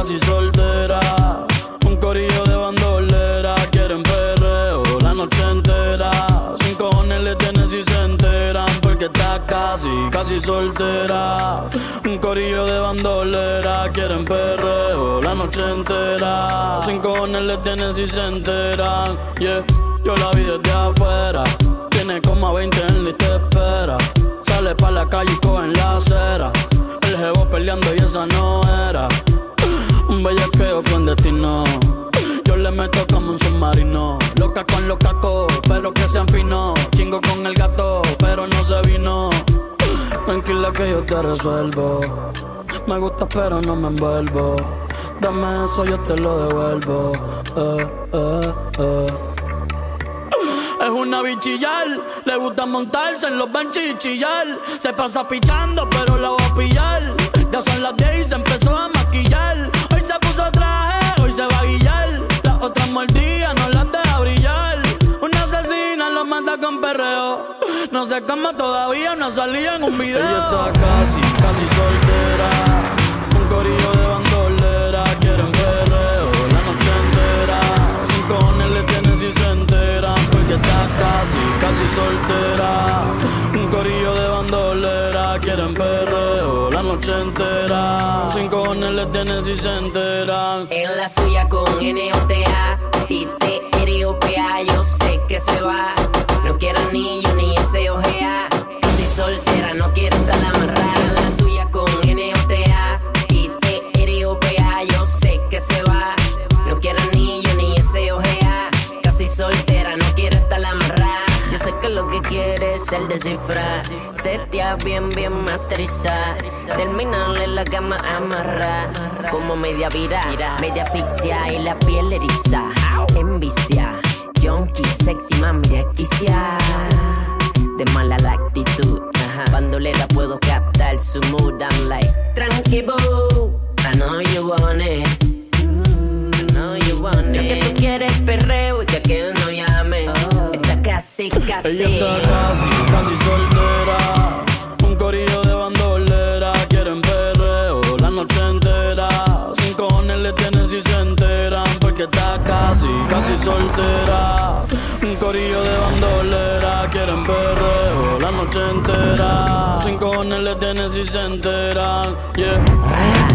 casi soltera. Un corillo de bandolera, quieren perreo la noche entera. Sin cojones le tienes si se enteran, porque está casi, casi soltera. Un corillo de bandolera, quieren perreo la noche entera. Sin cojones le tienes si se enteran, yeah. Yo la vi desde afuera, tiene como 20 en y te espera. Sale pa' la calle y coge la acera. El jevo peleando y esa no era. Yo le meto como un submarino. Loca con los cacos, pero que sean finos. Chingo con el gato, pero no se vino. Tranquila que yo te resuelvo. Me gusta, pero no me envuelvo. Dame eso, yo te lo devuelvo. Eh, eh, eh. Es una bichillar, le gusta montarse en los benches. Se pasa pichando, pero la voy a pillar. Ya son las 10 No sé cómo todavía no salía en un video. Ella está casi, casi soltera. Un corillo de bandolera, quieren perreo la noche entera. Sin cojones le tienen si se enteran, porque está casi, casi soltera. Un corillo de bandolera, quieren perreo la noche entera. Sin cojones le tienen si se enteran. En la suya con N-O-T-A que lo que quieres es el descifrar. Setea bien, bien masterizar. Terminarle la cama amarrar. Como media vira, media asfixia y la piel eriza. Envicia, junkie, sexy, mami desquicia De mala la actitud Bandolera puedo captar su mood I'm like, tranqui boo I know you want it. I know you want it Lo que tú quieres es perreo y que casi, casi Ella está casi, casi soltera. Un corillo de bandolera, quieren perreo la noche entera. Sin cojones le tienen si se enteran, porque está casi, casi soltera. Un corillo de bandolera, quieren perreo la noche entera. Sin cojones le tienen si se enteran, yeah.